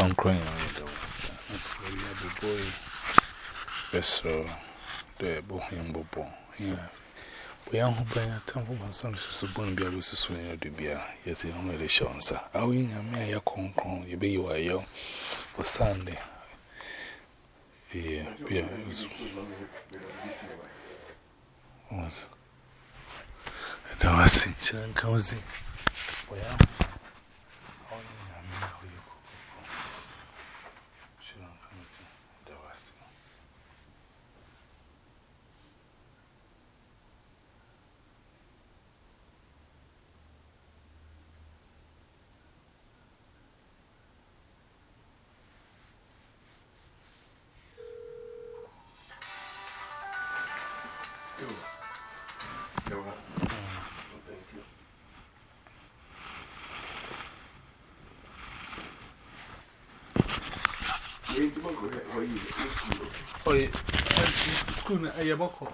I'm crying the. Yes, so the and bobo. Yeah. We are hoping a time for my son to born be able to swing at the beer. Yet, really sure, sir. I win a mere con con, you be you are young for Sunday. Yeah, yeah. Was. And I was thinking, cozy. Well, Yeah. School, a yaboko.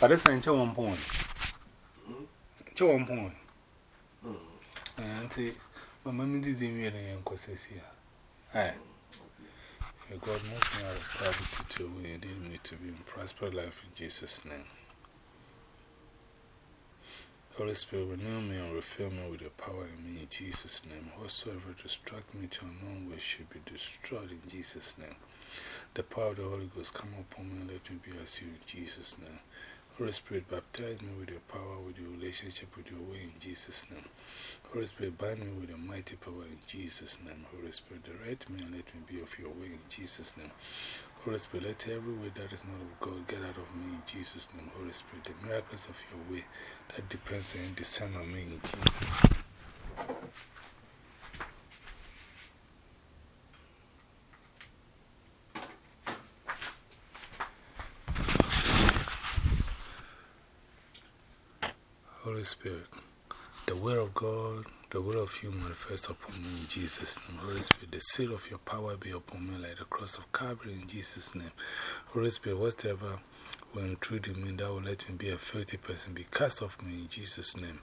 But it's in one point. Two one point. See, my mammy did in really and Cossesia. Aye. God me out of poverty to you didn't need to be in prosperous life in Jesus' name. Holy Spirit, renew me and refill me with your power in me in Jesus' name. Whatsoever distract me to unknown way should be destroyed in Jesus' name. The power of the Holy Ghost come upon me and let me be as you in Jesus' name. Holy Spirit, baptize me with your power, with your relationship, with your way in Jesus' name. Holy Spirit, bind me with your mighty power in Jesus' name. Holy Spirit, direct me and let me be of your way in Jesus' name. Holy Spirit, let every way that is not of God get out of me in Jesus' name. Holy Spirit, the miracles of your way that depends on you descend on me in Jesus' name. Holy Spirit, the will of God, the will of you manifest upon me in Jesus' name. Holy Spirit, the seal of your power be upon me like the cross of Calvary in Jesus' name. Holy Spirit, whatever will intrude in me that will let me be a filthy person be cast off me in Jesus' name.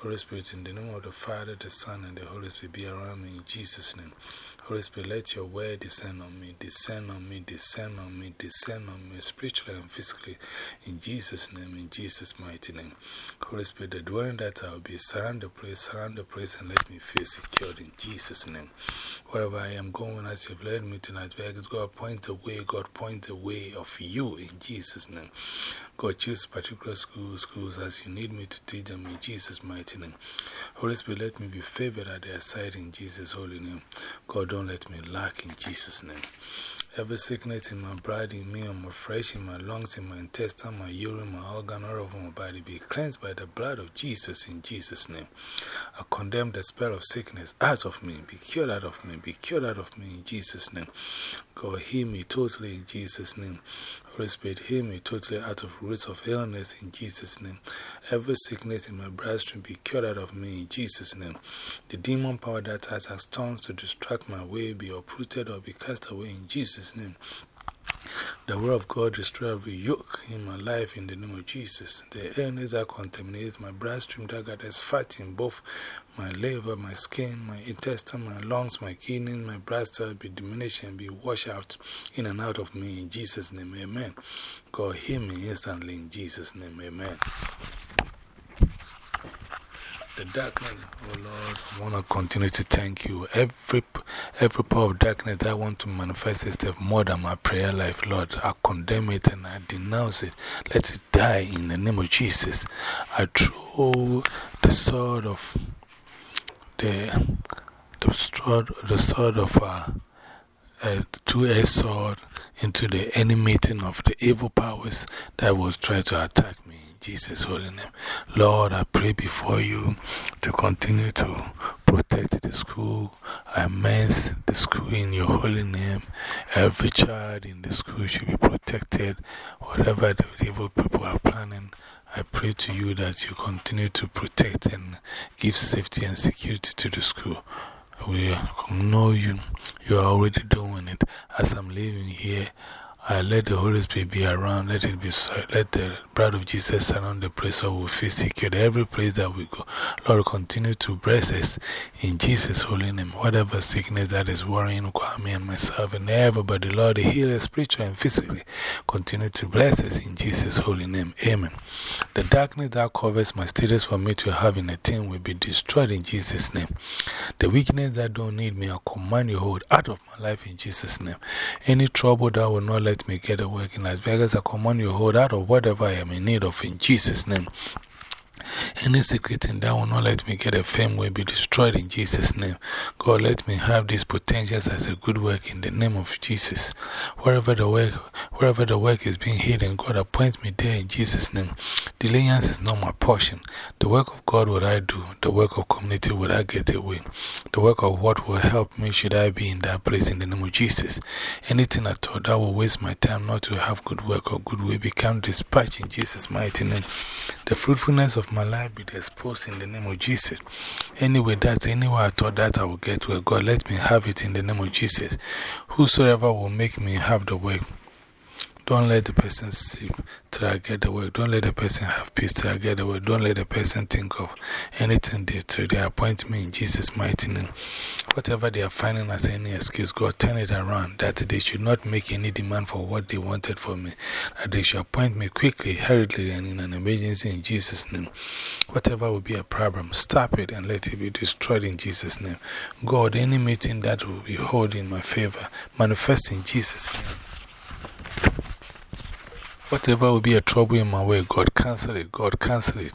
Holy Spirit, in the name of the Father, the Son, and the Holy Spirit be around me in Jesus' name. Holy Spirit, let your word descend on me, descend on me, descend on me, descend on me, spiritually and physically, in Jesus' name, in Jesus' mighty name. Holy Spirit, the dwelling that I will be, surround the place, surround the place, and let me feel secured in Jesus' name. Wherever I am going, as you've led me tonight, God point the way, God point the way of you in Jesus' name. God choose particular schools, schools as you need me to teach them in Jesus' mighty name. Holy Spirit, let me be favored at their side in Jesus' holy name. God, don't let me lack in Jesus' name. Every sickness in my body, in me, in my flesh, in my lungs, in my intestine, my urine, my organ, all over my body be cleansed by the blood of Jesus in Jesus' name. I condemn the spell of sickness out of me, be cured out of me, be cured out of me in Jesus' name. God, heal me totally in Jesus' name. Spirit, heal me totally out of roots of illness in Jesus' name. Every sickness in my bloodstream be cured out of me in Jesus' name. The demon power that has as tongues to distract my way be uprooted or be cast away in Jesus' name. The word of God destroy every yoke in my life in the name of Jesus. The illness that contaminates my bloodstream that gathers fat in both my liver, my skin, my intestine, my lungs, my kidneys, my blood cells be diminished and be washed out in and out of me in Jesus' name. Amen. God heal me instantly in Jesus' name. Amen the darkness, oh Lord, I want to continue to thank you. Every, every power of darkness that want to manifest itself more than my prayer life, Lord, I condemn it and I denounce it. Let it die in the name of Jesus. I throw the sword of the, the sword, the sword of a, a two-edged sword into the enemy of the evil powers that was trying to attack me. Jesus' holy name. Lord, I pray before you to continue to protect the school. I immerse the school in your holy name. Every child in the school should be protected. Whatever the evil people are planning, I pray to you that you continue to protect and give safety and security to the school. We know you, you are already doing it. As I'm living here, I let the Holy Spirit be around. Let it be, let the blood of Jesus surround the place where we feel secure. Every place that we go, Lord, continue to bless us in Jesus' holy name. Whatever sickness that is worrying Kwame and myself and everybody, Lord, heal us spiritually and physically. Continue to bless us in Jesus' holy name. Amen. The darkness that covers my status for me to have in a team will be destroyed in Jesus' name. The weakness that don't need me, I command you hold out of my life in Jesus' name. Any trouble that will not let me get a work in Las Vegas, I command you hold out of whatever I am in need of in Jesus' name. Any secret thing that will not let me get a fame will be destroyed in Jesus' name. God, let me have these potentials as a good work in the name of Jesus. Wherever the work, wherever the work is being hidden, God appoint me there in Jesus' name. Delayance is not my portion. The work of God will I do, the work of community will I get away. The work of what will help me should I be in that place in the name of Jesus. Anything at all that will waste my time not to have good work or good way become dispatched in Jesus' mighty name. The fruitfulness of my life be exposed in the name of Jesus. Anyway, that's anywhere I thought that I will get where God let me have it in the name of Jesus. Whosoever will make me have the work, don't let the person sleep till I get the work. Don't let the person have peace till I get the work. Don't let the person think of anything they, till they appoint me in Jesus' mighty name. Whatever they are finding as any excuse, God turn it around. That they should not make any demand for what they wanted for me. That they should appoint me quickly, hurriedly, and in an emergency in Jesus' name. Whatever will be a problem, stop it and let it be destroyed in Jesus' name. God, any meeting that will be held in my favor, manifest in Jesus' name. Whatever will be a trouble in my way, God cancel it. God cancel it.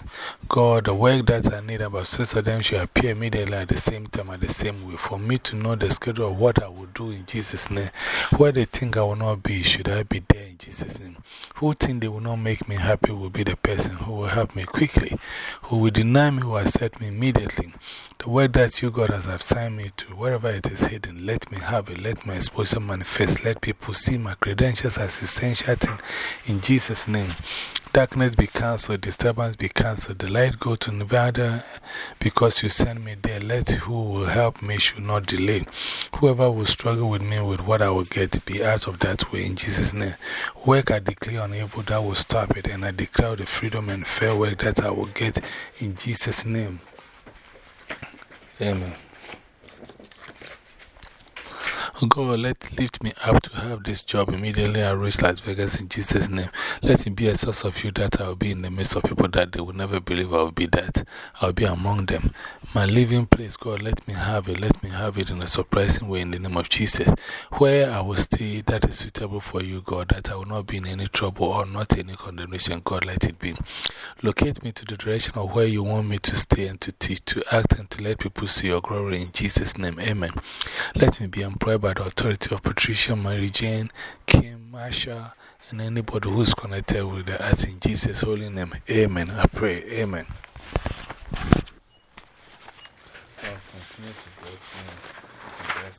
God, the work that I need, about six of them should appear immediately at the same time, at the same way, for me to know the schedule of what I will do in Jesus' name. Where they think I will not be, should I be there in Jesus' name? Who think they will not make me happy will be the person who will help me quickly, who will deny me, will accept me immediately. The word that you, God, has assigned me to, wherever it is hidden, let me have it. Let my exposure manifest. Let people see my credentials as essential thing in Jesus' name. Darkness be cancelled, disturbance be cancelled. The light go to Nevada because you send me there. Let who will help me should not delay. Whoever will struggle with me with what I will get, be out of that way in Jesus' name. Work I declare on evil that will stop it, and I declare the freedom and fair work that I will get in Jesus' name. Amen. God, let lift me up to have this job immediately I reach Las Vegas in Jesus' name. Let it be a source of you that I will be in the midst of people that they will never believe I will be that. I will be among them. My living place, God, let me have it. Let me have it in a surprising way in the name of Jesus. Where I will stay that is suitable for you, God, that I will not be in any trouble or not any condemnation. God, let it be. Locate me to the direction of where you want me to stay and to teach, to act, and to let people see your glory in Jesus' name. Amen. Let me be employed by the authority of Patricia, Mary Jane, Kim, Marsha, and anybody who is connected with the art in Jesus' holy name. Amen. I pray. Amen. Your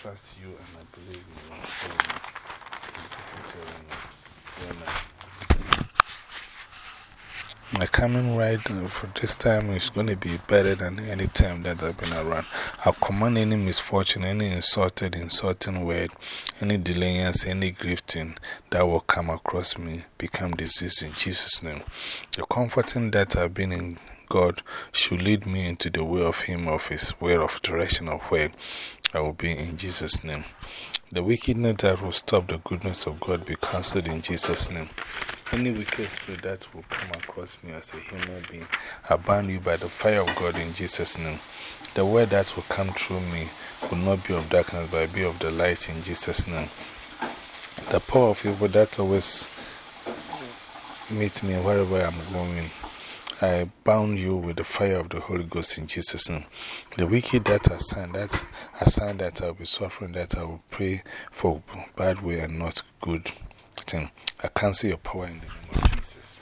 trust you and I believe in your name. In Jesus' name. Amen. My coming right for this time is going to be better than any time that I've been around. I command any misfortune, any insulted, insulting word, any delayance, any grifting that will come across me become disease in Jesus' name. The comforting that I've been in God should lead me into the way of Him, of His way of direction of where I will be in Jesus' name. The wickedness that will stop the goodness of God be cancelled in Jesus' name. Any wicked spirit that will come across me as a human being, I ban you by the fire of God in Jesus' name. The word that will come through me will not be of darkness, but be of the light in Jesus' name. The power of evil that always meet me wherever I'm going, I bound you with the fire of the Holy Ghost in Jesus' name. The wicked that are signed, that are signed that I'll be suffering, that I will pray for bad way and not good thing. I cancel your power in the name of Jesus.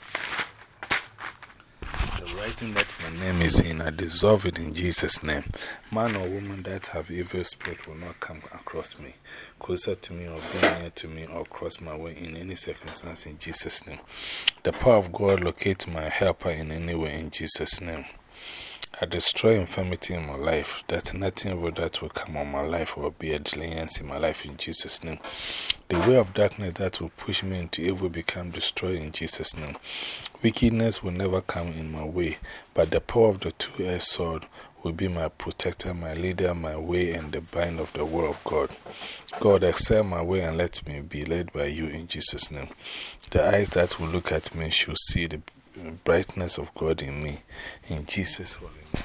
The writing that my name is in, I dissolve it in Jesus' name. Man or woman that have evil spirit will not come across me, closer to me, or be near to me, or cross my way in any circumstance in Jesus' name. The power of God locates my helper in any way in Jesus' name. I destroy infirmity in my life, that nothing evil that will come on my life will be a delayance in my life in Jesus' name. The way of darkness that will push me into evil become destroyed in Jesus' name. Wickedness will never come in my way, but the power of the two edged sword will be my protector, my leader, my way, and the bind of the word of God. God, accept my way and let me be led by you in Jesus' name. The eyes that will look at me shall see the brightness of God in me. In Jesus' holy name,